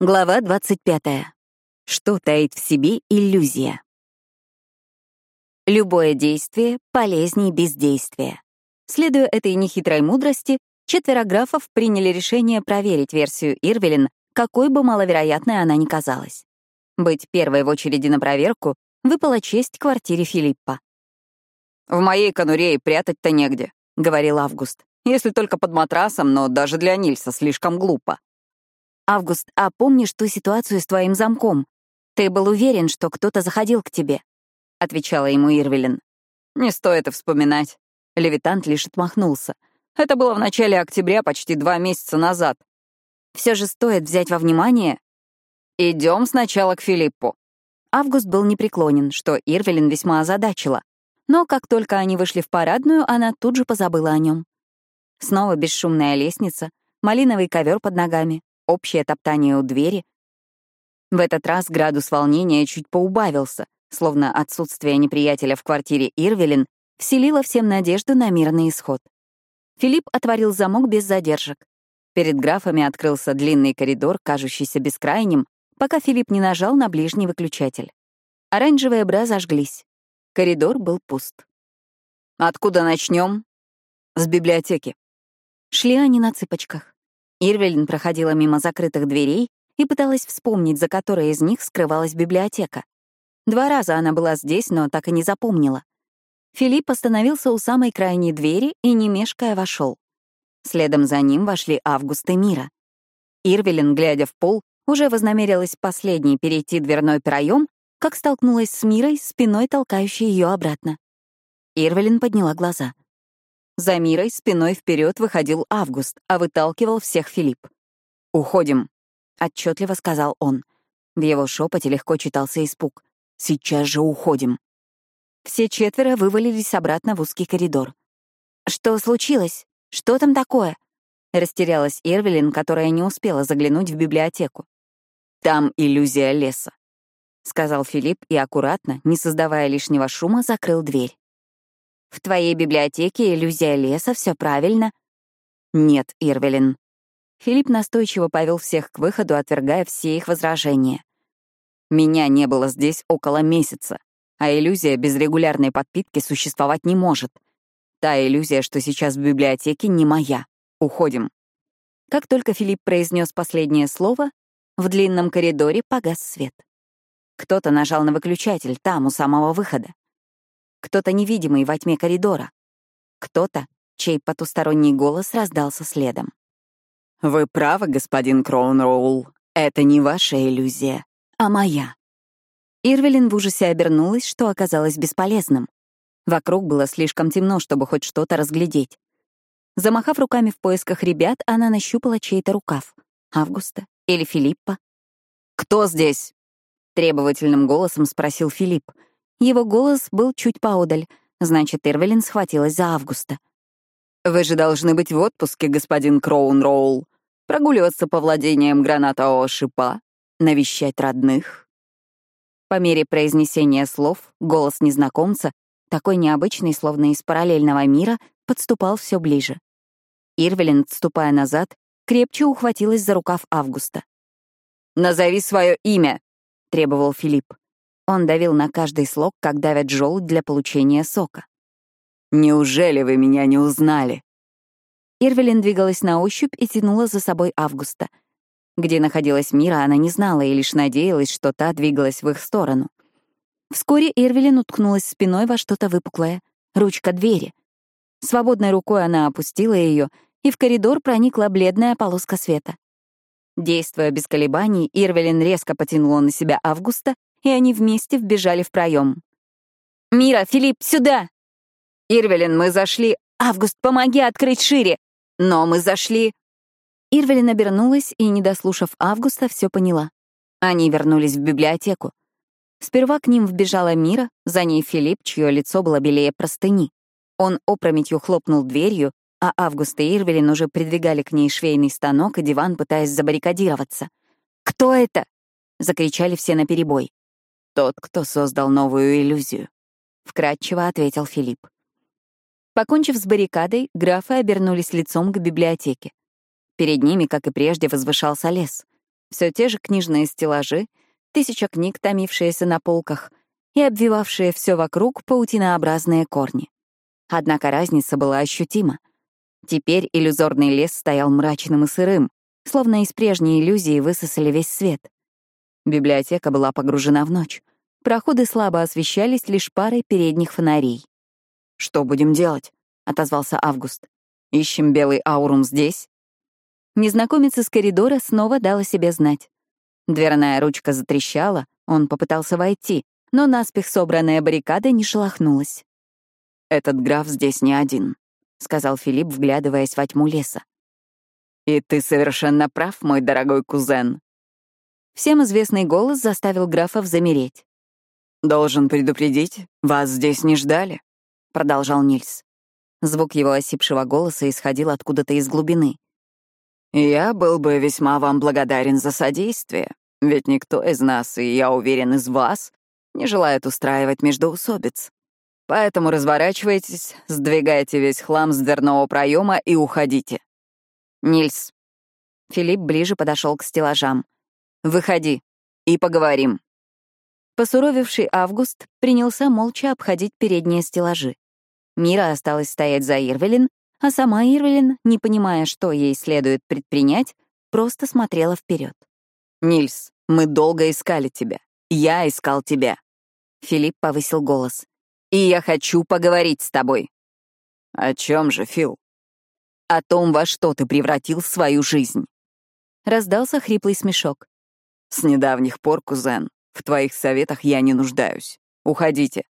Глава 25. Что таит в себе иллюзия? Любое действие полезнее бездействия. Следуя этой нехитрой мудрости, четверо графов приняли решение проверить версию Ирвелин, какой бы маловероятной она ни казалась. Быть первой в очереди на проверку выпала честь квартире Филиппа. «В моей конуре и прятать-то негде», — говорил Август. «Если только под матрасом, но даже для Нильса слишком глупо». «Август, а помнишь ту ситуацию с твоим замком? Ты был уверен, что кто-то заходил к тебе?» — отвечала ему Ирвелин. «Не стоит вспоминать». Левитант лишь отмахнулся. «Это было в начале октября, почти два месяца назад. Все же стоит взять во внимание...» Идем сначала к Филиппу». Август был непреклонен, что Ирвелин весьма озадачила. Но как только они вышли в парадную, она тут же позабыла о нем. Снова бесшумная лестница, малиновый ковер под ногами, общее топтание у двери. В этот раз градус волнения чуть поубавился, словно отсутствие неприятеля в квартире Ирвелин вселило всем надежду на мирный исход. Филипп отворил замок без задержек. Перед графами открылся длинный коридор, кажущийся бескрайним, пока Филипп не нажал на ближний выключатель. Оранжевые бра зажглись. Коридор был пуст. «Откуда начнем? «С библиотеки». Шли они на цыпочках. Ирвелин проходила мимо закрытых дверей и пыталась вспомнить, за которой из них скрывалась библиотека. Два раза она была здесь, но так и не запомнила. Филипп остановился у самой крайней двери и, не мешкая, вошел. Следом за ним вошли Август и Мира. Ирвелин, глядя в пол, уже вознамерилась последней перейти дверной проем, как столкнулась с Мирой, спиной толкающей ее обратно. Ирвелин подняла глаза — за Мирой спиной вперед выходил Август, а выталкивал всех Филипп. «Уходим», — отчетливо сказал он. В его шепоте легко читался испуг. «Сейчас же уходим». Все четверо вывалились обратно в узкий коридор. «Что случилось? Что там такое?» Растерялась Ирвелин, которая не успела заглянуть в библиотеку. «Там иллюзия леса», — сказал Филипп и аккуратно, не создавая лишнего шума, закрыл дверь. В твоей библиотеке иллюзия леса, все правильно. Нет, Ирвелин. Филипп настойчиво повел всех к выходу, отвергая все их возражения. Меня не было здесь около месяца, а иллюзия без регулярной подпитки существовать не может. Та иллюзия, что сейчас в библиотеке, не моя. Уходим. Как только Филипп произнес последнее слово, в длинном коридоре погас свет. Кто-то нажал на выключатель там, у самого выхода кто-то невидимый во тьме коридора, кто-то, чей потусторонний голос раздался следом. «Вы правы, господин Кроунроул. Это не ваша иллюзия, а моя». Ирвелин в ужасе обернулась, что оказалось бесполезным. Вокруг было слишком темно, чтобы хоть что-то разглядеть. Замахав руками в поисках ребят, она нащупала чей-то рукав. Августа или Филиппа. «Кто здесь?» — требовательным голосом спросил Филипп, его голос был чуть поодаль, значит, Ирвелин схватилась за Августа. «Вы же должны быть в отпуске, господин Кроун-Роул. Прогуливаться по владениям гранатового шипа, навещать родных». По мере произнесения слов голос незнакомца, такой необычный, словно из параллельного мира, подступал все ближе. Ирвелин, отступая назад, крепче ухватилась за рукав Августа. «Назови свое имя», — требовал Филипп. Он давил на каждый слог, как давят желудь для получения сока. «Неужели вы меня не узнали?» Ирвелин двигалась на ощупь и тянула за собой Августа. Где находилась Мира, она не знала и лишь надеялась, что та двигалась в их сторону. Вскоре Ирвелин уткнулась спиной во что-то выпуклое. Ручка двери. Свободной рукой она опустила ее, и в коридор проникла бледная полоска света. Действуя без колебаний, Ирвелин резко потянула на себя Августа и они вместе вбежали в проем. «Мира, Филипп, сюда!» «Ирвелин, мы зашли...» «Август, помоги открыть шире!» «Но мы зашли...» Ирвелин обернулась и, не дослушав Августа, все поняла. Они вернулись в библиотеку. Сперва к ним вбежала Мира, за ней Филипп, чье лицо было белее простыни. Он опрометью хлопнул дверью, а Август и Ирвелин уже придвигали к ней швейный станок и диван, пытаясь забаррикадироваться. «Кто это?» — закричали все наперебой. «Тот, кто создал новую иллюзию», — вкратчиво ответил Филипп. Покончив с баррикадой, графы обернулись лицом к библиотеке. Перед ними, как и прежде, возвышался лес. Все те же книжные стеллажи, тысяча книг, томившиеся на полках, и обвивавшие все вокруг паутинообразные корни. Однако разница была ощутима. Теперь иллюзорный лес стоял мрачным и сырым, словно из прежней иллюзии высосали весь свет. Библиотека была погружена в ночь. Проходы слабо освещались лишь парой передних фонарей. «Что будем делать?» — отозвался Август. «Ищем белый аурум здесь?» Незнакомец из коридора снова дал о себе знать. Дверная ручка затрещала, он попытался войти, но наспех собранная баррикада не шелохнулась. «Этот граф здесь не один», — сказал Филипп, вглядываясь во тьму леса. «И ты совершенно прав, мой дорогой кузен». Всем известный голос заставил графов замереть. «Должен предупредить, вас здесь не ждали», — продолжал Нильс. Звук его осипшего голоса исходил откуда-то из глубины. «Я был бы весьма вам благодарен за содействие, ведь никто из нас, и, я уверен, из вас, не желает устраивать междоусобиц. Поэтому разворачивайтесь, сдвигайте весь хлам с дверного проема и уходите. Нильс. Филипп ближе подошел к стеллажам. Выходи и поговорим. Посуровевший Август принялся молча обходить передние стеллажи. Мира осталась стоять за Ирвелин, а сама Ирвелин, не понимая, что ей следует предпринять, просто смотрела вперед. «Нильс, мы долго искали тебя. Я искал тебя». Филипп повысил голос. «И я хочу поговорить с тобой». «О чем же, Фил?» «О том, во что ты превратил свою жизнь». Раздался хриплый смешок. «С недавних пор, кузен, в твоих советах я не нуждаюсь. Уходите».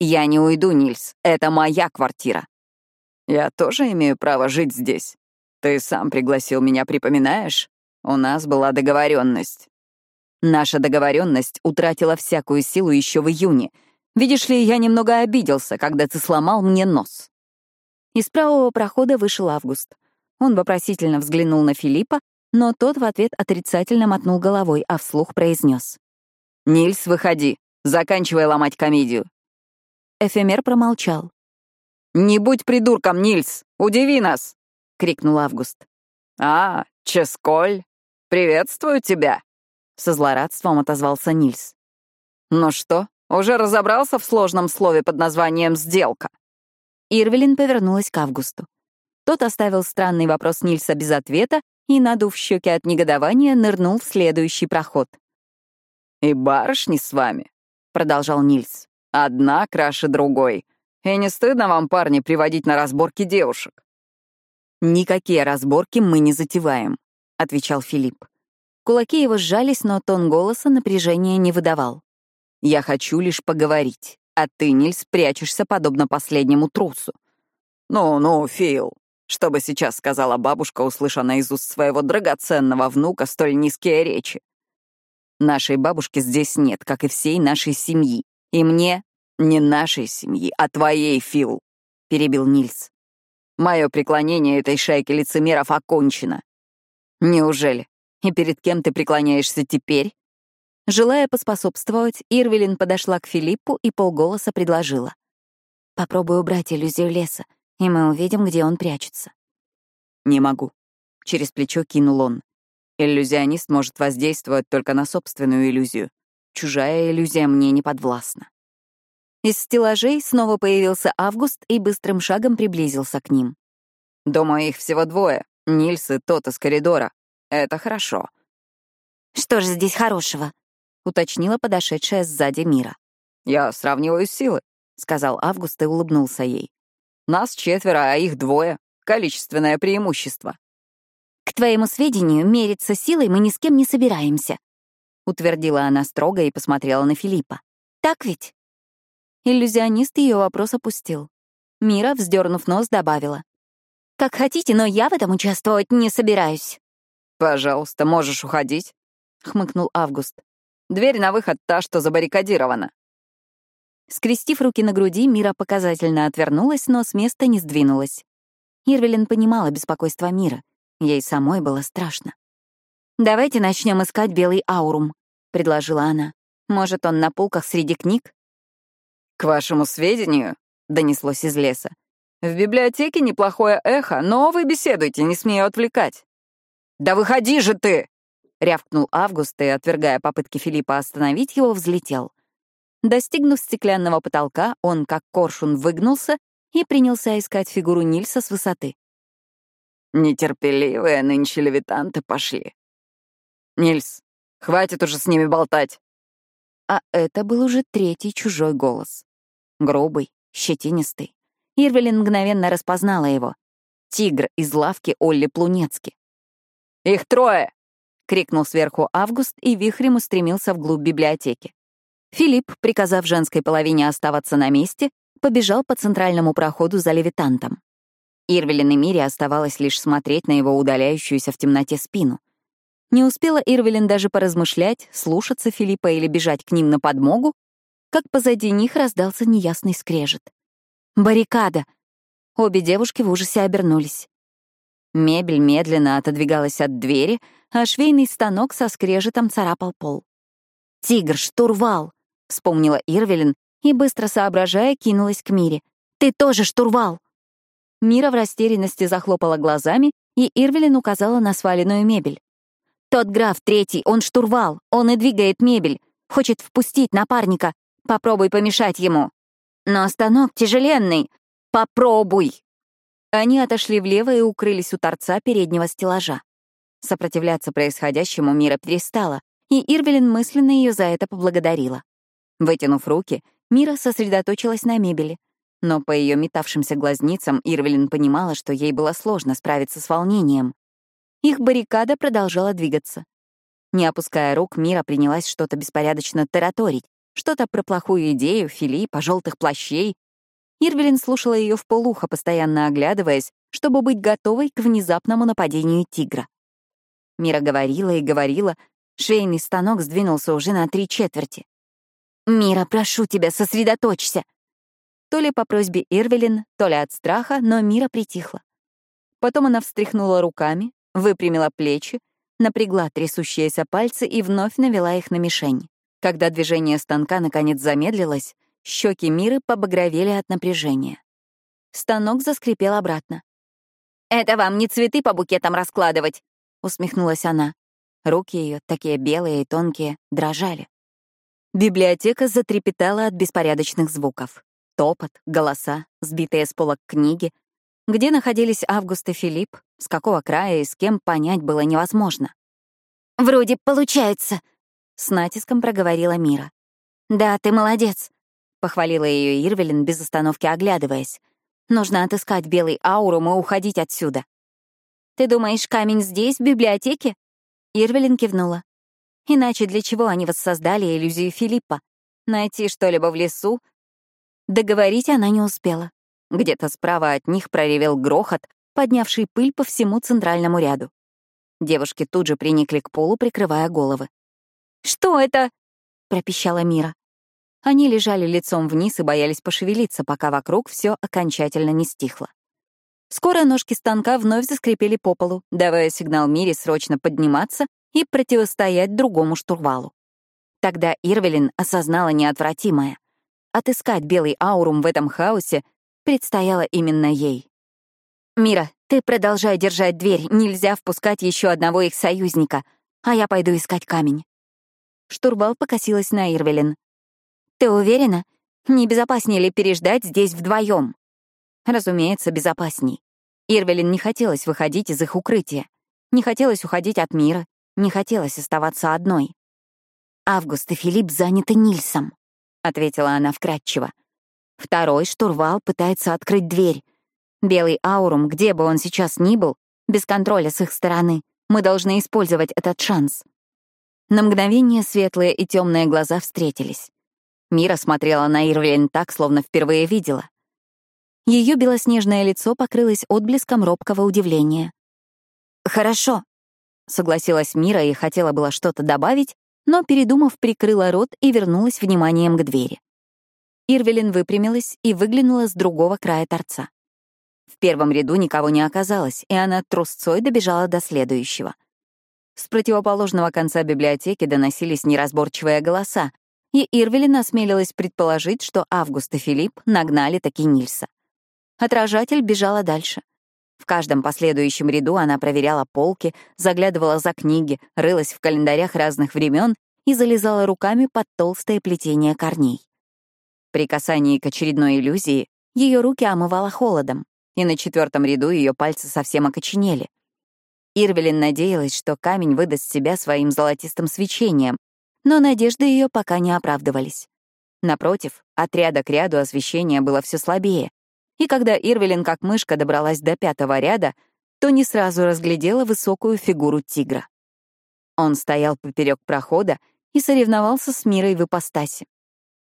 «Я не уйду, Нильс. Это моя квартира. Я тоже имею право жить здесь. Ты сам пригласил меня, припоминаешь? У нас была договоренность. Наша договоренность утратила всякую силу еще в июне. Видишь ли, я немного обиделся, когда ты сломал мне нос. Из правого прохода вышел Август. Он вопросительно взглянул на Филиппа, но тот в ответ отрицательно мотнул головой, а вслух произнес: «Нильс, выходи. Заканчивай ломать комедию». Эфемер промолчал. «Не будь придурком, Нильс! Удиви нас!» — крикнул Август. «А, Ческоль, приветствую тебя!» — со злорадством отозвался Нильс. «Ну что, уже разобрался в сложном слове под названием «сделка»?» Ирвелин повернулась к Августу. Тот оставил странный вопрос Нильса без ответа и, надув щеки от негодования, нырнул в следующий проход. «И барышни с вами», — продолжал Нильс. «Одна краше другой. И не стыдно вам, парни, приводить на разборки девушек?» «Никакие разборки мы не затеваем», — отвечал Филипп. Кулаки его сжались, но тон голоса напряжения не выдавал. «Я хочу лишь поговорить, а ты, Нильс, прячешься подобно последнему трусу». «Ну-ну, Фил, что бы сейчас сказала бабушка, услышанная из уст своего драгоценного внука столь низкие речи?» «Нашей бабушки здесь нет, как и всей нашей семьи, и мне «Не нашей семьи, а твоей, Фил», — перебил Нильс. «Мое преклонение этой шайки лицемеров окончено». «Неужели? И перед кем ты преклоняешься теперь?» Желая поспособствовать, Ирвелин подошла к Филиппу и полголоса предложила. «Попробуй убрать иллюзию леса, и мы увидим, где он прячется». «Не могу», — через плечо кинул он. «Иллюзионист может воздействовать только на собственную иллюзию. Чужая иллюзия мне не подвластна». Из стеллажей снова появился Август и быстрым шагом приблизился к ним. «Думаю, их всего двое. Нильс и тот из коридора. Это хорошо». «Что же здесь хорошего?» — уточнила подошедшая сзади Мира. «Я сравниваю силы», — сказал Август и улыбнулся ей. «Нас четверо, а их двое. Количественное преимущество». «К твоему сведению, мериться силой мы ни с кем не собираемся», — утвердила она строго и посмотрела на Филиппа. «Так ведь?» Иллюзионист ее вопрос опустил. Мира, вздернув нос, добавила. «Как хотите, но я в этом участвовать не собираюсь». «Пожалуйста, можешь уходить», — хмыкнул Август. «Дверь на выход та, что забаррикадирована». Скрестив руки на груди, Мира показательно отвернулась, но с места не сдвинулась. Ирвелин понимала беспокойство Мира. Ей самой было страшно. «Давайте начнем искать белый аурум», — предложила она. «Может, он на полках среди книг?» «К вашему сведению», — донеслось из леса, «в библиотеке неплохое эхо, но вы беседуйте, не смею отвлекать». «Да выходи же ты!» — рявкнул Август и, отвергая попытки Филиппа остановить его, взлетел. Достигнув стеклянного потолка, он, как коршун, выгнулся и принялся искать фигуру Нильса с высоты. Нетерпеливые нынче левитанты пошли. Нильс, хватит уже с ними болтать. А это был уже третий чужой голос. Грубый, щетинистый. Ирвелин мгновенно распознала его. Тигр из лавки Олли Плунецки. «Их трое!» — крикнул сверху Август и вихрем устремился вглубь библиотеки. Филипп, приказав женской половине оставаться на месте, побежал по центральному проходу за левитантом. Ирвелин и Мире оставалось лишь смотреть на его удаляющуюся в темноте спину. Не успела Ирвелин даже поразмышлять, слушаться Филиппа или бежать к ним на подмогу, как позади них раздался неясный скрежет. «Баррикада!» Обе девушки в ужасе обернулись. Мебель медленно отодвигалась от двери, а швейный станок со скрежетом царапал пол. «Тигр, штурвал!» — вспомнила Ирвелин и, быстро соображая, кинулась к Мире. «Ты тоже штурвал!» Мира в растерянности захлопала глазами, и Ирвелин указала на сваленную мебель. «Тот граф третий, он штурвал, он и двигает мебель, хочет впустить напарника. Попробуй помешать ему». «Но станок тяжеленный. Попробуй!» Они отошли влево и укрылись у торца переднего стеллажа. Сопротивляться происходящему Мира перестала, и Ирвелин мысленно ее за это поблагодарила. Вытянув руки, Мира сосредоточилась на мебели — но по ее метавшимся глазницам Ирвелин понимала, что ей было сложно справиться с волнением. Их баррикада продолжала двигаться. Не опуская рук, Мира принялась что-то беспорядочно тараторить, что-то про плохую идею, Филиппа, желтых плащей. Ирвелин слушала ее в полухо, постоянно оглядываясь, чтобы быть готовой к внезапному нападению тигра. Мира говорила и говорила, шейный станок сдвинулся уже на три четверти. «Мира, прошу тебя, сосредоточься!» То ли по просьбе Ирвелин, то ли от страха, но Мира притихла. Потом она встряхнула руками, выпрямила плечи, напрягла трясущиеся пальцы и вновь навела их на мишень. Когда движение станка наконец замедлилось, щеки Миры побагровели от напряжения. Станок заскрипел обратно. «Это вам не цветы по букетам раскладывать!» — усмехнулась она. Руки ее, такие белые и тонкие, дрожали. Библиотека затрепетала от беспорядочных звуков. Топот, голоса, сбитые с полок книги. Где находились Август и Филипп, с какого края и с кем понять было невозможно. «Вроде получается», — с натиском проговорила Мира. «Да, ты молодец», — похвалила ее Ирвелин, без остановки оглядываясь. «Нужно отыскать белый аурум и уходить отсюда». «Ты думаешь, камень здесь, в библиотеке?» Ирвелин кивнула. «Иначе для чего они воссоздали иллюзию Филиппа? Найти что-либо в лесу, Договорить она не успела. Где-то справа от них проревел грохот, поднявший пыль по всему центральному ряду. Девушки тут же приникли к полу, прикрывая головы. «Что это?» — пропищала Мира. Они лежали лицом вниз и боялись пошевелиться, пока вокруг все окончательно не стихло. Скоро ножки станка вновь заскрипели по полу, давая сигнал Мире срочно подниматься и противостоять другому штурвалу. Тогда Ирвелин осознала неотвратимое. Отыскать белый аурум в этом хаосе предстояло именно ей. «Мира, ты продолжай держать дверь, нельзя впускать еще одного их союзника, а я пойду искать камень». Штурвал покосилась на Ирвелин. «Ты уверена? Не безопаснее ли переждать здесь вдвоем? Разумеется, безопасней. Ирвелин не хотелось выходить из их укрытия. Не хотелось уходить от мира, не хотелось оставаться одной. Август и Филипп заняты Нильсом. — ответила она вкратчиво. Второй штурвал пытается открыть дверь. Белый аурум, где бы он сейчас ни был, без контроля с их стороны. Мы должны использовать этот шанс. На мгновение светлые и темные глаза встретились. Мира смотрела на Ирвелин так, словно впервые видела. Ее белоснежное лицо покрылось отблеском робкого удивления. «Хорошо», — согласилась Мира и хотела было что-то добавить, но, передумав, прикрыла рот и вернулась вниманием к двери. Ирвелин выпрямилась и выглянула с другого края торца. В первом ряду никого не оказалось, и она трусцой добежала до следующего. С противоположного конца библиотеки доносились неразборчивые голоса, и Ирвелин осмелилась предположить, что Август и Филипп нагнали таки Нильса. Отражатель бежала дальше. В каждом последующем ряду она проверяла полки, заглядывала за книги, рылась в календарях разных времен и залезала руками под толстое плетение корней. При касании к очередной иллюзии ее руки омывало холодом, и на четвертом ряду ее пальцы совсем окоченели. Ирвелин надеялась, что камень выдаст себя своим золотистым свечением, но надежды ее пока не оправдывались. Напротив, от ряда к ряду освещение было все слабее, и когда Ирвелин как мышка добралась до пятого ряда, то не сразу разглядела высокую фигуру тигра. Он стоял поперек прохода и соревновался с Мирой в ипостаси.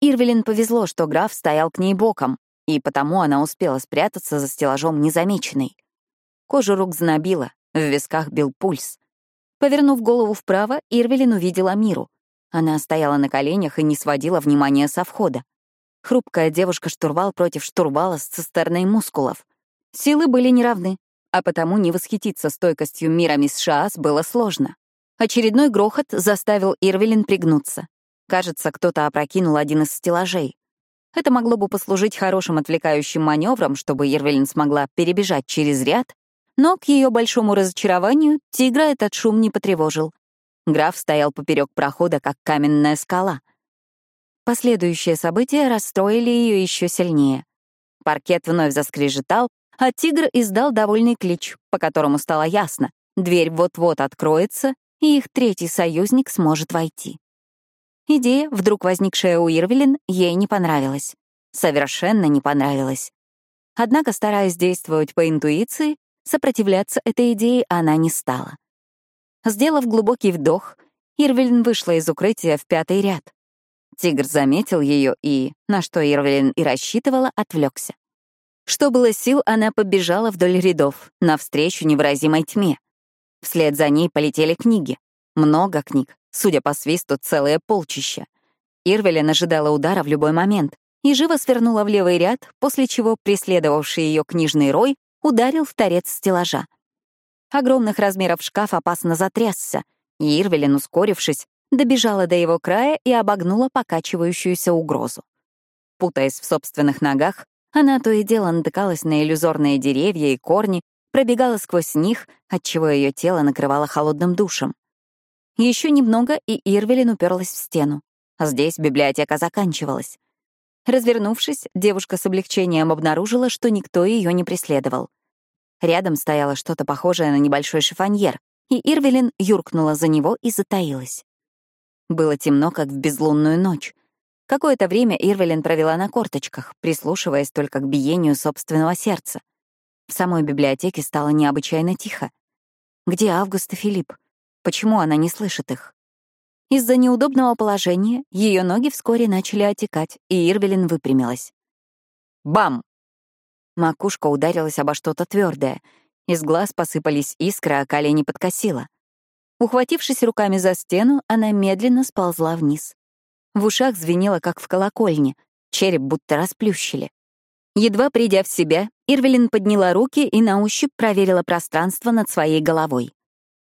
Ирвелин повезло, что граф стоял к ней боком, и потому она успела спрятаться за стеллажом незамеченной. Кожу рук знобила, в висках бил пульс. Повернув голову вправо, Ирвелин увидела Миру. Она стояла на коленях и не сводила внимания со входа. Хрупкая девушка-штурвал против штурвала с цистерной мускулов. Силы были неравны, а потому не восхититься стойкостью мира мисс Шаас было сложно. Очередной грохот заставил Ирвелин пригнуться. Кажется, кто-то опрокинул один из стеллажей. Это могло бы послужить хорошим отвлекающим маневром, чтобы Ирвелин смогла перебежать через ряд, но, к ее большому разочарованию, тигра этот шум не потревожил. Граф стоял поперек прохода, как каменная скала. Последующие события расстроили ее еще сильнее. Паркет вновь заскрежетал, а тигр издал довольный клич, по которому стало ясно — дверь вот-вот откроется, и их третий союзник сможет войти. Идея, вдруг возникшая у Ирвелин, ей не понравилась. Совершенно не понравилась. Однако, стараясь действовать по интуиции, сопротивляться этой идее она не стала. Сделав глубокий вдох, Ирвелин вышла из укрытия в пятый ряд. Тигр заметил ее и, на что Ирвелин и рассчитывала, отвлекся. Что было сил, она побежала вдоль рядов, навстречу невыразимой тьме. Вслед за ней полетели книги. Много книг, судя по свисту, целое полчища. Ирвелин ожидала удара в любой момент и живо свернула в левый ряд, после чего преследовавший ее книжный рой ударил в торец стеллажа. Огромных размеров шкаф опасно затрясся, и Ирвелин, ускорившись, добежала до его края и обогнула покачивающуюся угрозу. Путаясь в собственных ногах, она то и дело натыкалась на иллюзорные деревья и корни, пробегала сквозь них, отчего ее тело накрывало холодным душем. Еще немного, и Ирвелин уперлась в стену. А здесь библиотека заканчивалась. Развернувшись, девушка с облегчением обнаружила, что никто ее не преследовал. Рядом стояло что-то похожее на небольшой шифоньер, и Ирвелин юркнула за него и затаилась. Было темно, как в безлунную ночь. Какое-то время Ирвелин провела на корточках, прислушиваясь только к биению собственного сердца. В самой библиотеке стало необычайно тихо. Где Август и Филипп? Почему она не слышит их? Из-за неудобного положения ее ноги вскоре начали отекать, и Ирвелин выпрямилась. Бам! Макушка ударилась обо что-то твердое. Из глаз посыпались искры, а колени подкосило. Ухватившись руками за стену, она медленно сползла вниз. В ушах звенело, как в колокольне, череп будто расплющили. Едва придя в себя, Ирвелин подняла руки и на ощупь проверила пространство над своей головой.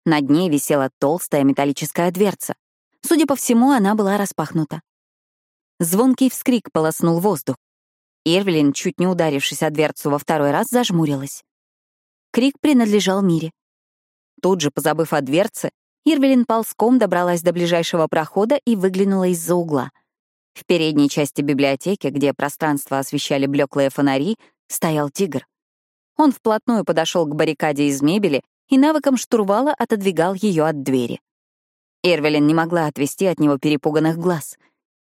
Над ней висела толстая металлическая дверца. Судя по всему, она была распахнута. Звонкий вскрик полоснул воздух. Ирвелин, чуть не ударившись о дверцу во второй раз, зажмурилась. Крик принадлежал Мире. Тут же, позабыв о дверце, Ирвелин ползком добралась до ближайшего прохода и выглянула из-за угла. В передней части библиотеки, где пространство освещали блеклые фонари, стоял тигр. Он вплотную подошел к баррикаде из мебели и навыком штурвала отодвигал ее от двери. Ирвелин не могла отвести от него перепуганных глаз.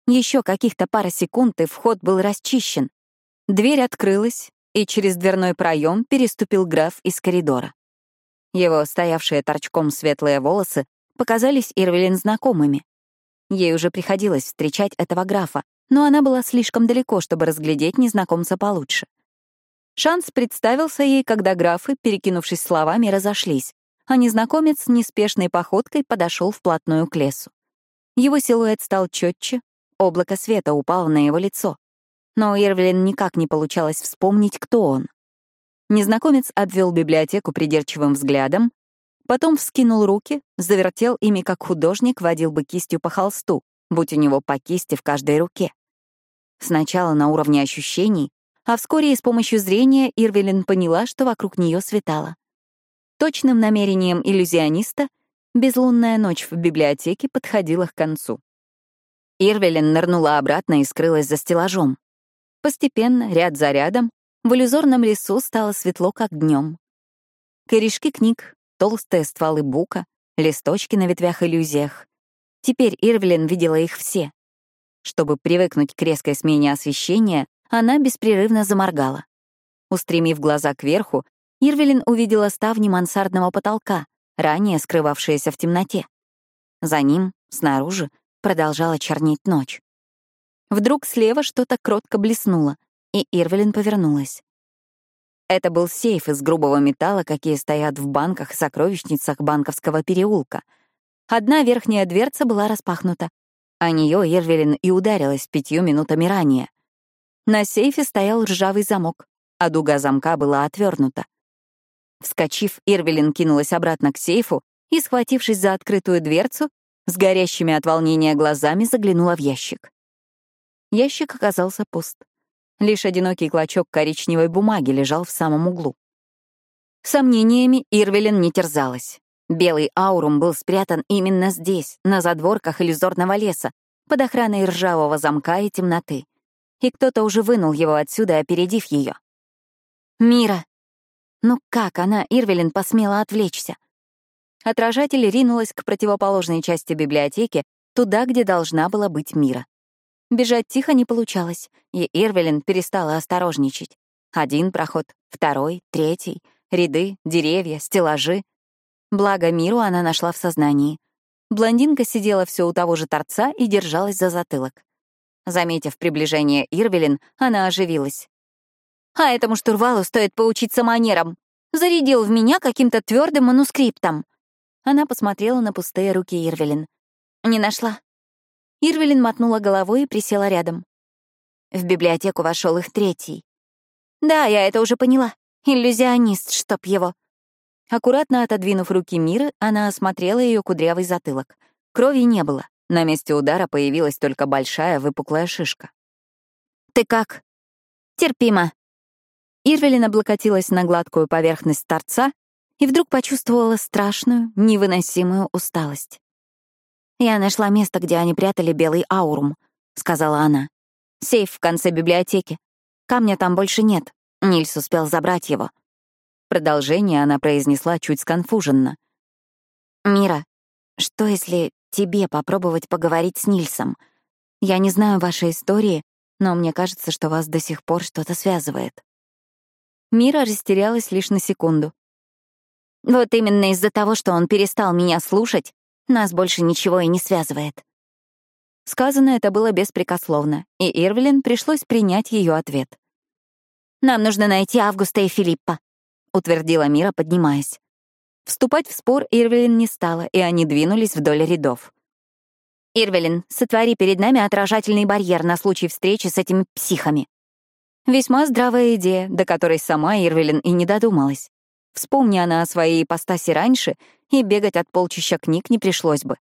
Еще каких-то пара секунд, и вход был расчищен. Дверь открылась, и через дверной проем переступил граф из коридора. Его стоявшие торчком светлые волосы показались Ирвелин знакомыми. Ей уже приходилось встречать этого графа, но она была слишком далеко, чтобы разглядеть незнакомца получше. Шанс представился ей, когда графы, перекинувшись словами, разошлись, а незнакомец неспешной походкой подошел вплотную к лесу. Его силуэт стал четче, облако света упало на его лицо но у Ирвлин никак не получалось вспомнить, кто он. Незнакомец обвел библиотеку придирчивым взглядом, потом вскинул руки, завертел ими, как художник водил бы кистью по холсту, будь у него по кисти в каждой руке. Сначала на уровне ощущений, а вскоре и с помощью зрения Ирвелин поняла, что вокруг нее светало. Точным намерением иллюзиониста безлунная ночь в библиотеке подходила к концу. Ирвелин нырнула обратно и скрылась за стеллажом. Постепенно, ряд за рядом, в иллюзорном лесу стало светло, как днем. Корешки книг, толстые стволы бука, листочки на ветвях-иллюзиях. Теперь Ирвелин видела их все. Чтобы привыкнуть к резкой смене освещения, она беспрерывно заморгала. Устремив глаза кверху, Ирвелин увидела ставни мансардного потолка, ранее скрывавшиеся в темноте. За ним, снаружи, продолжала чернеть ночь. Вдруг слева что-то кротко блеснуло, и Ирвелин повернулась. Это был сейф из грубого металла, какие стоят в банках и сокровищницах банковского переулка. Одна верхняя дверца была распахнута. а нее Ирвелин и ударилась пятью минутами ранее. На сейфе стоял ржавый замок, а дуга замка была отвернута. Вскочив, Ирвелин кинулась обратно к сейфу и, схватившись за открытую дверцу, с горящими от волнения глазами заглянула в ящик. Ящик оказался пуст. Лишь одинокий клочок коричневой бумаги лежал в самом углу. Сомнениями Ирвелин не терзалась. Белый аурум был спрятан именно здесь, на задворках иллюзорного леса, под охраной ржавого замка и темноты. И кто-то уже вынул его отсюда, опередив ее. «Мира!» Ну как она, Ирвелин, посмела отвлечься? Отражатель ринулась к противоположной части библиотеки, туда, где должна была быть Мира. Бежать тихо не получалось, и Ирвелин перестала осторожничать. Один проход, второй, третий, ряды, деревья, стеллажи. Благо Миру она нашла в сознании. Блондинка сидела все у того же торца и держалась за затылок. Заметив приближение Ирвелин, она оживилась. «А этому штурвалу стоит поучиться манерам. Зарядил в меня каким-то твердым манускриптом. Она посмотрела на пустые руки Ирвелин. «Не нашла». Ирвелин мотнула головой и присела рядом. В библиотеку вошел их третий. «Да, я это уже поняла. Иллюзионист, чтоб его». Аккуратно отодвинув руки Миры, она осмотрела ее кудрявый затылок. Крови не было. На месте удара появилась только большая выпуклая шишка. «Ты как?» «Терпимо». Ирвелин облокотилась на гладкую поверхность торца и вдруг почувствовала страшную, невыносимую усталость. «Я нашла место, где они прятали белый аурум», — сказала она. «Сейф в конце библиотеки. Камня там больше нет. Нильс успел забрать его». Продолжение она произнесла чуть сконфуженно. «Мира, что если тебе попробовать поговорить с Нильсом? Я не знаю вашей истории, но мне кажется, что вас до сих пор что-то связывает». Мира растерялась лишь на секунду. Вот именно из-за того, что он перестал меня слушать, нас больше ничего и не связывает. Сказано это было беспрекословно, и Ирвелин пришлось принять ее ответ. «Нам нужно найти Августа и Филиппа», — утвердила Мира, поднимаясь. Вступать в спор Ирвелин не стала, и они двинулись вдоль рядов. «Ирвелин, сотвори перед нами отражательный барьер на случай встречи с этими психами». Весьма здравая идея, до которой сама Ирвелин и не додумалась. Вспомни она о своей ипостаси раньше, и бегать от полчища книг не пришлось бы.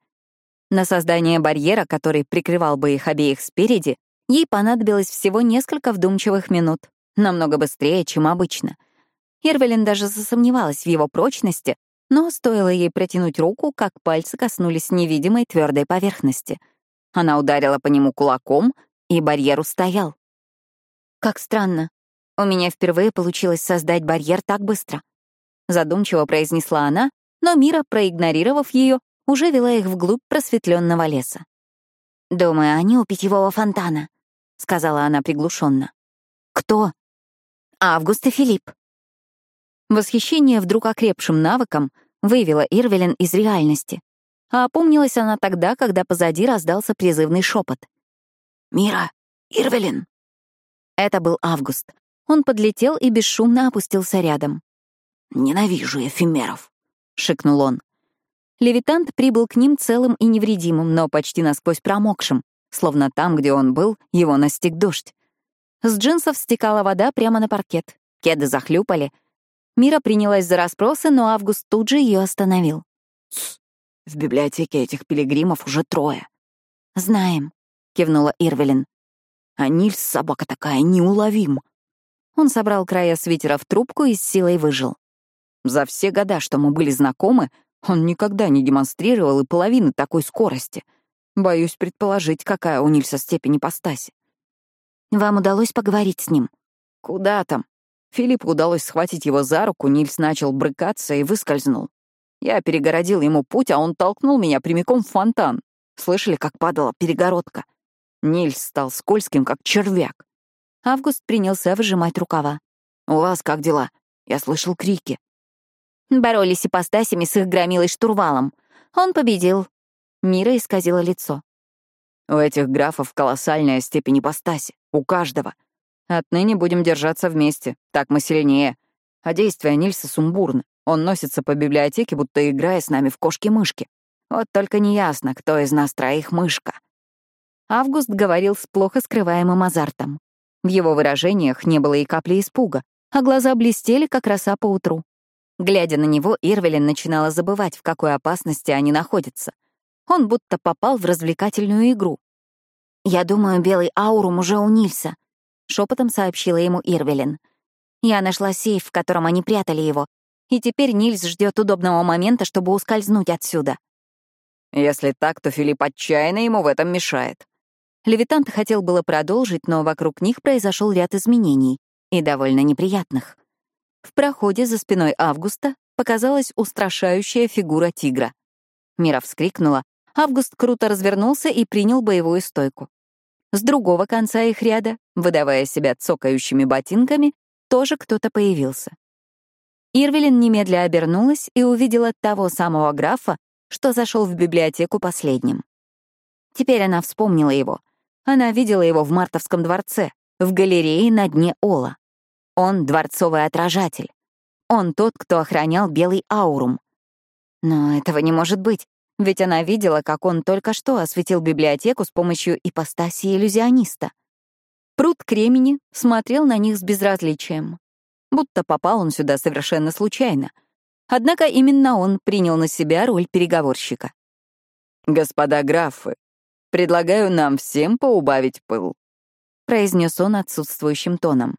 На создание барьера, который прикрывал бы их обеих спереди, ей понадобилось всего несколько вдумчивых минут, намного быстрее, чем обычно. Ирвелин даже засомневалась в его прочности, но стоило ей протянуть руку, как пальцы коснулись невидимой твердой поверхности. Она ударила по нему кулаком, и барьер устоял. Как странно. У меня впервые получилось создать барьер так быстро задумчиво произнесла она, но Мира, проигнорировав ее, уже вела их вглубь просветленного леса. «Думаю, они у питьевого фонтана», — сказала она приглушенно. «Кто?» «Август и Филипп». Восхищение вдруг окрепшим навыком вывело Ирвелин из реальности. А опомнилась она тогда, когда позади раздался призывный шепот. «Мира! Ирвелин!» Это был Август. Он подлетел и бесшумно опустился рядом. «Ненавижу эфемеров», — шикнул он. Левитант прибыл к ним целым и невредимым, но почти насквозь промокшим, словно там, где он был, его настиг дождь. С джинсов стекала вода прямо на паркет, кеды захлюпали. Мира принялась за расспросы, но Август тут же ее остановил. «Тсс, в библиотеке этих пилигримов уже трое». «Знаем», — кивнула Ирвелин. «А Нильс, собака такая, неуловим. Он собрал края свитера в трубку и с силой выжил. За все года, что мы были знакомы, он никогда не демонстрировал и половины такой скорости. Боюсь предположить, какая у Нильса степень ипостаси. Вам удалось поговорить с ним? Куда там? Филиппу удалось схватить его за руку, Нильс начал брыкаться и выскользнул. Я перегородил ему путь, а он толкнул меня прямиком в фонтан. Слышали, как падала перегородка? Нильс стал скользким, как червяк. Август принялся выжимать рукава. «У вас как дела? Я слышал крики». Боролись ипостасями с их громилой штурвалом. Он победил. Мира исказила лицо. У этих графов колоссальная степень ипостаси. У каждого. Отныне будем держаться вместе. Так мы сильнее. А действия Нильса сумбурны. Он носится по библиотеке, будто играя с нами в кошки-мышки. Вот только неясно, кто из нас троих мышка. Август говорил с плохо скрываемым азартом. В его выражениях не было и капли испуга, а глаза блестели, как роса по утру. Глядя на него, Ирвелин начинала забывать, в какой опасности они находятся. Он будто попал в развлекательную игру. «Я думаю, белый аурум уже у Нильса», — шепотом сообщила ему Ирвелин. «Я нашла сейф, в котором они прятали его, и теперь Нильс ждет удобного момента, чтобы ускользнуть отсюда». «Если так, то Филипп отчаянно ему в этом мешает». Левитант хотел было продолжить, но вокруг них произошел ряд изменений, и довольно неприятных. В проходе за спиной Августа показалась устрашающая фигура тигра. Мира вскрикнула, Август круто развернулся и принял боевую стойку. С другого конца их ряда, выдавая себя цокающими ботинками, тоже кто-то появился. Ирвелин немедля обернулась и увидела того самого графа, что зашел в библиотеку последним. Теперь она вспомнила его. Она видела его в Мартовском дворце, в галерее на дне Ола. Он — дворцовый отражатель. Он тот, кто охранял белый аурум. Но этого не может быть, ведь она видела, как он только что осветил библиотеку с помощью ипостаси иллюзиониста. Пруд Кремени смотрел на них с безразличием. Будто попал он сюда совершенно случайно. Однако именно он принял на себя роль переговорщика. «Господа графы, предлагаю нам всем поубавить пыл», — произнес он отсутствующим тоном.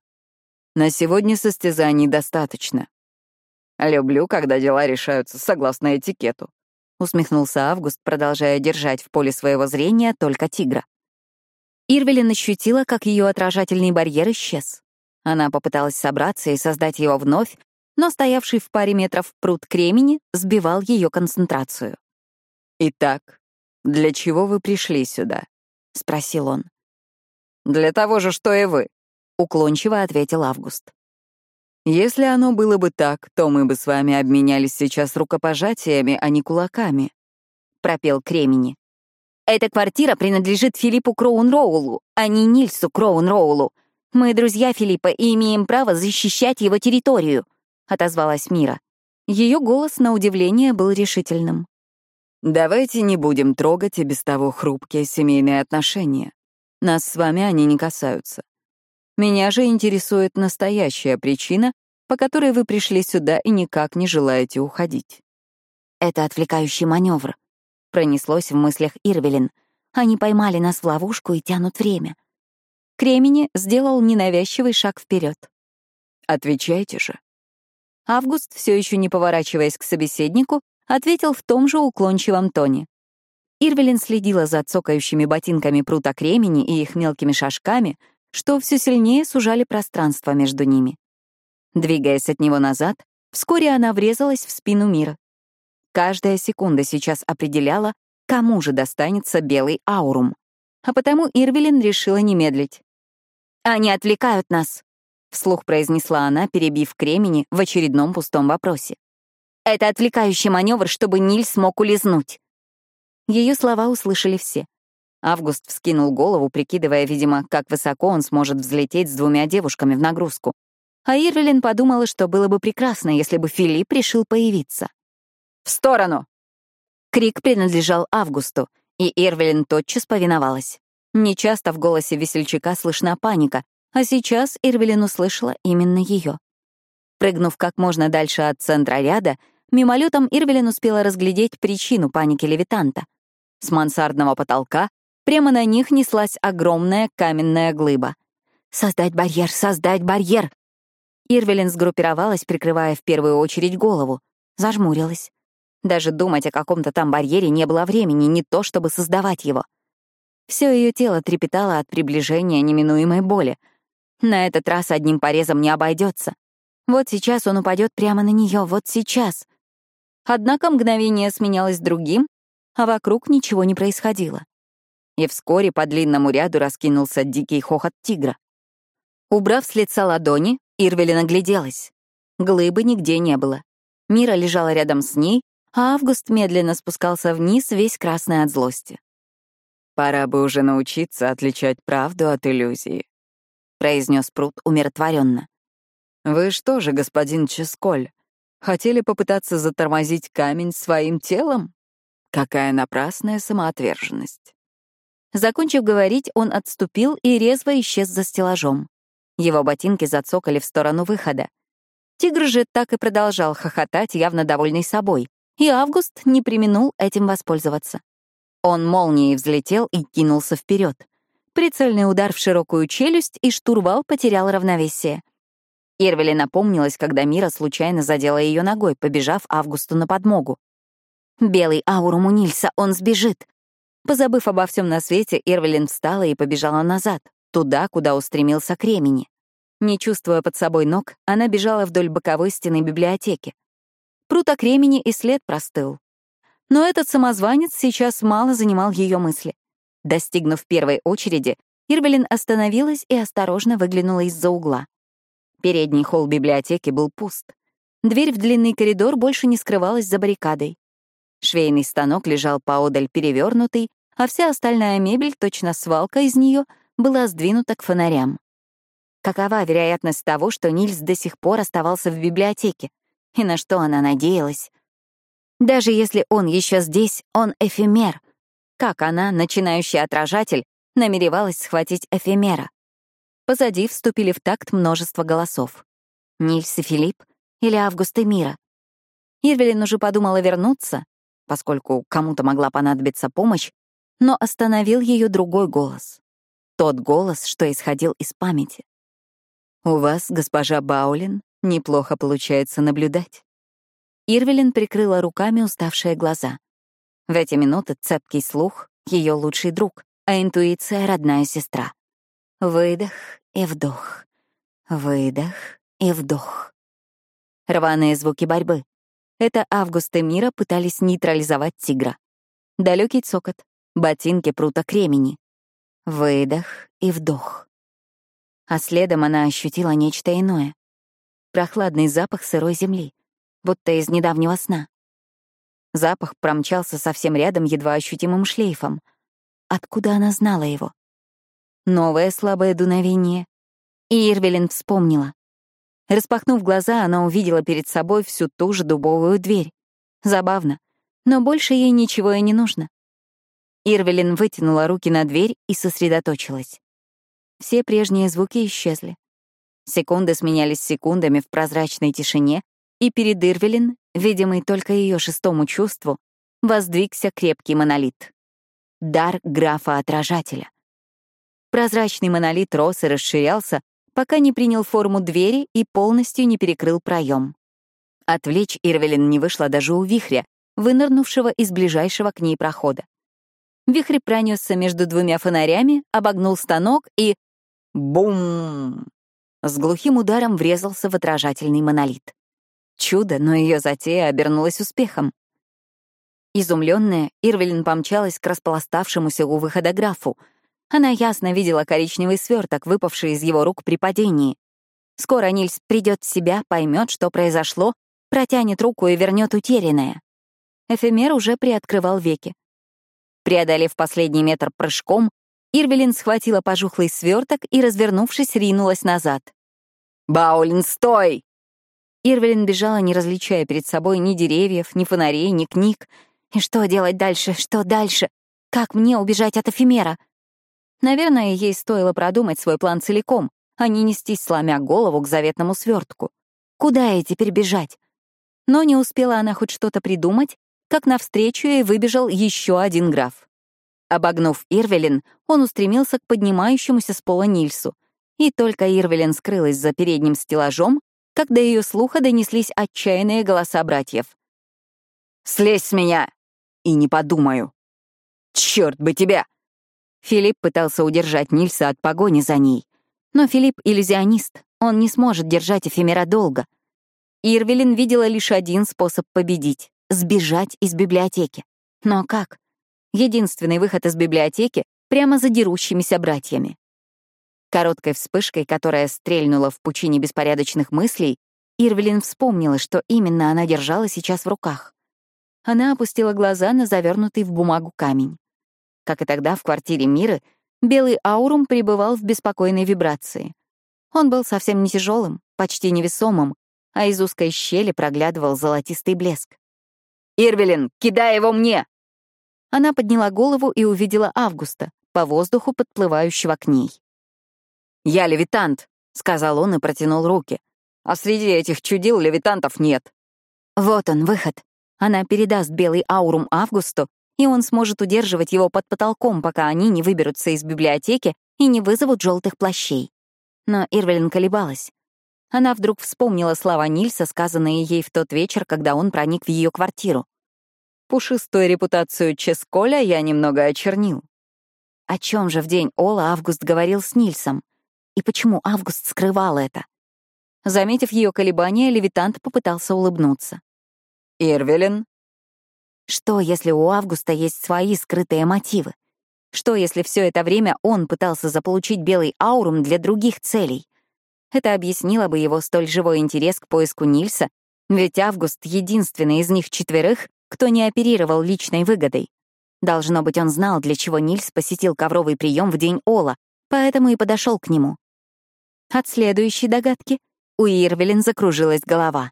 «На сегодня состязаний достаточно. Люблю, когда дела решаются согласно этикету. — усмехнулся Август, продолжая держать в поле своего зрения только тигра. Ирвелин ощутила, как ее отражательный барьер исчез. Она попыталась собраться и создать его вновь, но стоявший в паре метров пруд кремени сбивал ее концентрацию. «Итак, для чего вы пришли сюда?» — спросил он. «Для того же, что и вы», — уклончиво ответил Август. Если оно было бы так, то мы бы с вами обменялись сейчас рукопожатиями, а не кулаками», — пропел Кремени. «Эта квартира принадлежит Филиппу Кроунроулу, а не Нильсу Кроунроулу. Мы друзья Филиппа и имеем право защищать его территорию», — отозвалась Мира. Ее голос, на удивление, был решительным. «Давайте не будем трогать и без того хрупкие семейные отношения. Нас с вами они не касаются. Меня же интересует настоящая причина, по которой вы пришли сюда и никак не желаете уходить. Это отвлекающий маневр. Пронеслось в мыслях Ирвелин. Они поймали нас в ловушку и тянут время. Кремени сделал ненавязчивый шаг вперед. Отвечайте же. Август, все еще не поворачиваясь к собеседнику, ответил в том же уклончивом тоне. Ирвелин следила за цокающими ботинками прута кремени и их мелкими шажками, что все сильнее сужали пространство между ними. Двигаясь от него назад, вскоре она врезалась в спину мира. Каждая секунда сейчас определяла, кому же достанется белый аурум. А потому Ирвелин решила не медлить. «Они отвлекают нас», — вслух произнесла она, перебив Кремени в очередном пустом вопросе. «Это отвлекающий маневр, чтобы Ниль смог улизнуть». Ее слова услышали все. Август вскинул голову, прикидывая, видимо, как высоко он сможет взлететь с двумя девушками в нагрузку. А Ирвелин подумала, что было бы прекрасно, если бы Филипп решил появиться. «В сторону!» Крик принадлежал Августу, и Ирвелин тотчас повиновалась. Нечасто в голосе весельчака слышна паника, а сейчас Ирвелин услышала именно ее. Прыгнув как можно дальше от центра ряда, мимолетом Ирвелин успела разглядеть причину паники левитанта. С мансардного потолка Прямо на них неслась огромная каменная глыба. «Создать барьер! Создать барьер!» Ирвелин сгруппировалась, прикрывая в первую очередь голову. Зажмурилась. Даже думать о каком-то там барьере не было времени, не то чтобы создавать его. Все ее тело трепетало от приближения неминуемой боли. На этот раз одним порезом не обойдется. Вот сейчас он упадет прямо на нее, вот сейчас. Однако мгновение сменялось другим, а вокруг ничего не происходило. И вскоре по длинному ряду раскинулся дикий хохот тигра. Убрав с лица ладони, Ирвелин огляделась. Глыбы нигде не было. Мира лежала рядом с ней, а Август медленно спускался вниз, весь красный от злости. «Пора бы уже научиться отличать правду от иллюзии», — произнес Прут умиротворенно. «Вы что же, господин Ческоль, хотели попытаться затормозить камень своим телом? Какая напрасная самоотверженность!» Закончив говорить, он отступил и резво исчез за стеллажом. Его ботинки зацокали в сторону выхода. Тигр же так и продолжал хохотать, явно довольный собой, и Август не применул этим воспользоваться. Он молнией взлетел и кинулся вперед. Прицельный удар в широкую челюсть, и штурвал потерял равновесие. Ирвели напомнилась, когда Мира случайно задела ее ногой, побежав Августу на подмогу. «Белый аурум у он сбежит!» Позабыв обо всем на свете, Ирвелин встала и побежала назад, туда, куда устремился Кремени. Не чувствуя под собой ног, она бежала вдоль боковой стены библиотеки. Прута Кремени и след простыл. Но этот самозванец сейчас мало занимал ее мысли. Достигнув первой очереди, Ирвелин остановилась и осторожно выглянула из-за угла. Передний холл библиотеки был пуст. Дверь в длинный коридор больше не скрывалась за баррикадой. Швейный станок лежал поодаль перевернутый, а вся остальная мебель, точно свалка из нее, была сдвинута к фонарям. Какова вероятность того, что Нильс до сих пор оставался в библиотеке? И на что она надеялась? Даже если он еще здесь, он эфемер. Как она, начинающий отражатель, намеревалась схватить эфемера? Позади вступили в такт множество голосов. Нильс и Филипп или Август и Мира. Ирвелин уже подумала вернуться, поскольку кому-то могла понадобиться помощь, но остановил ее другой голос. Тот голос, что исходил из памяти. «У вас, госпожа Баулин, неплохо получается наблюдать». Ирвелин прикрыла руками уставшие глаза. В эти минуты цепкий слух — ее лучший друг, а интуиция — родная сестра. Выдох и вдох. Выдох и вдох. Рваные звуки борьбы. Это Август и Мира пытались нейтрализовать тигра. Далекий цокот, ботинки прута кремени. Выдох и вдох. А следом она ощутила нечто иное. Прохладный запах сырой земли, будто из недавнего сна. Запах промчался совсем рядом едва ощутимым шлейфом. Откуда она знала его? Новое слабое дуновение. И Ирвелин вспомнила. Распахнув глаза, она увидела перед собой всю ту же дубовую дверь. Забавно, но больше ей ничего и не нужно. Ирвелин вытянула руки на дверь и сосредоточилась. Все прежние звуки исчезли. Секунды сменялись секундами в прозрачной тишине, и перед Ирвелин, видимый только ее шестому чувству, воздвигся крепкий монолит. Дар графа-отражателя. Прозрачный монолит рос и расширялся, пока не принял форму двери и полностью не перекрыл проем. Отвлечь Ирвелин не вышло даже у вихря, вынырнувшего из ближайшего к ней прохода. Вихрь пронесся между двумя фонарями, обогнул станок и... Бум! С глухим ударом врезался в отражательный монолит. Чудо, но ее затея обернулась успехом. Изумленная, Ирвелин помчалась к распластавшемуся у выхода графу — она ясно видела коричневый сверток, выпавший из его рук при падении. Скоро Нильс придет в себя, поймет, что произошло, протянет руку и вернет утерянное. Эфемер уже приоткрывал веки. Преодолев последний метр прыжком, Ирвелин схватила пожухлый сверток и, развернувшись, ринулась назад. «Баулин, стой!» Ирвелин бежала, не различая перед собой ни деревьев, ни фонарей, ни книг. И что делать дальше? Что дальше? Как мне убежать от эфемера? Наверное, ей стоило продумать свой план целиком, а не нестись, сломя голову к заветному свертку. Куда ей теперь бежать? Но не успела она хоть что-то придумать, как навстречу ей выбежал еще один граф. Обогнув Ирвелин, он устремился к поднимающемуся с пола Нильсу. И только Ирвелин скрылась за передним стеллажом, до ее слуха донеслись отчаянные голоса братьев. «Слезь с меня!» «И не подумаю!» «Черт бы тебя!» Филипп пытался удержать Нильса от погони за ней. Но Филипп — иллюзионист, он не сможет держать эфемера долго. Ирвелин видела лишь один способ победить — сбежать из библиотеки. Но как? Единственный выход из библиотеки — прямо за дерущимися братьями. Короткой вспышкой, которая стрельнула в пучине беспорядочных мыслей, Ирвелин вспомнила, что именно она держала сейчас в руках. Она опустила глаза на завернутый в бумагу камень. Как и тогда в квартире Миры, белый аурум пребывал в беспокойной вибрации. Он был совсем не тяжелым, почти невесомым, а из узкой щели проглядывал золотистый блеск. «Ирвелин, кидай его мне!» Она подняла голову и увидела Августа, по воздуху подплывающего к ней. «Я левитант», — сказал он и протянул руки. «А среди этих чудил левитантов нет». Вот он, выход. Она передаст белый аурум Августу, и он сможет удерживать его под потолком, пока они не выберутся из библиотеки и не вызовут желтых плащей. Но Ирвелин колебалась. Она вдруг вспомнила слова Нильса, сказанные ей в тот вечер, когда он проник в ее квартиру. «Пушистую репутацию Ческоля я немного очернил». О чем же в день Ола Август говорил с Нильсом? И почему Август скрывал это? Заметив ее колебания, левитант попытался улыбнуться. «Ирвелин?» Что, если у Августа есть свои скрытые мотивы? Что, если все это время он пытался заполучить белый аурум для других целей? Это объяснило бы его столь живой интерес к поиску Нильса, ведь Август — единственный из них четверых, кто не оперировал личной выгодой. Должно быть, он знал, для чего Нильс посетил ковровый прием в день Ола, поэтому и подошел к нему. От следующей догадки у Ирвелин закружилась голова,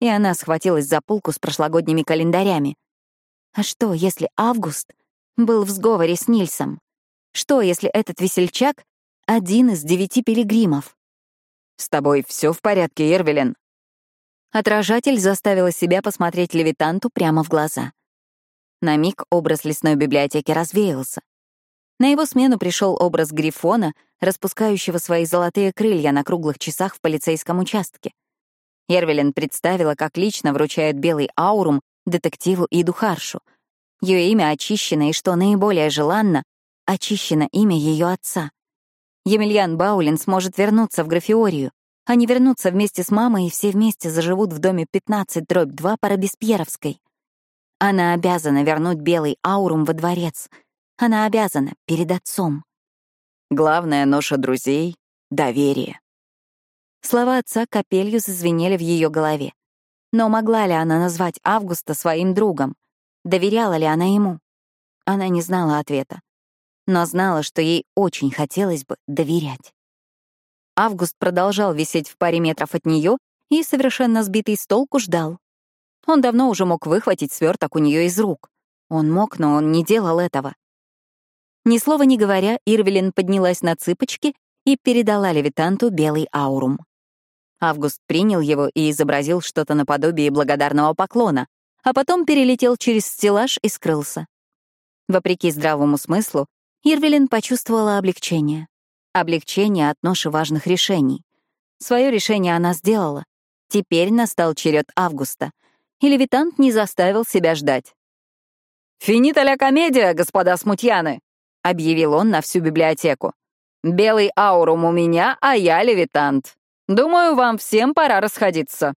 и она схватилась за полку с прошлогодними календарями. А что, если Август был в сговоре с Нильсом? Что, если этот весельчак — один из девяти пилигримов? «С тобой все в порядке, Ирвелин?» Отражатель заставила себя посмотреть левитанту прямо в глаза. На миг образ лесной библиотеки развеялся. На его смену пришел образ Грифона, распускающего свои золотые крылья на круглых часах в полицейском участке. Эрвелин представила, как лично вручает белый аурум детективу и Духаршу. Ее имя очищено, и, что наиболее желанно, очищено имя ее отца. Емельян Баулин сможет вернуться в Графиорию. Они вернутся вместе с мамой и все вместе заживут в доме 15 дробь 2 по Робеспьеровской. Она обязана вернуть белый аурум во дворец — она обязана перед отцом. Главная ноша друзей — доверие. Слова отца капелью зазвенели в ее голове. Но могла ли она назвать Августа своим другом? Доверяла ли она ему? Она не знала ответа. Но знала, что ей очень хотелось бы доверять. Август продолжал висеть в паре метров от нее и, совершенно сбитый с толку, ждал. Он давно уже мог выхватить сверток у нее из рук. Он мог, но он не делал этого. Ни слова не говоря, Ирвелин поднялась на цыпочки и передала левитанту белый аурум. Август принял его и изобразил что-то наподобие благодарного поклона, а потом перелетел через стеллаж и скрылся. Вопреки здравому смыслу, Ирвелин почувствовала облегчение. Облегчение от ноши важных решений. Свое решение она сделала. Теперь настал черед Августа, и левитант не заставил себя ждать. «Финита ля комедия, господа смутьяны!» — объявил он на всю библиотеку. «Белый аурум у меня, а я левитант. Думаю, вам всем пора расходиться».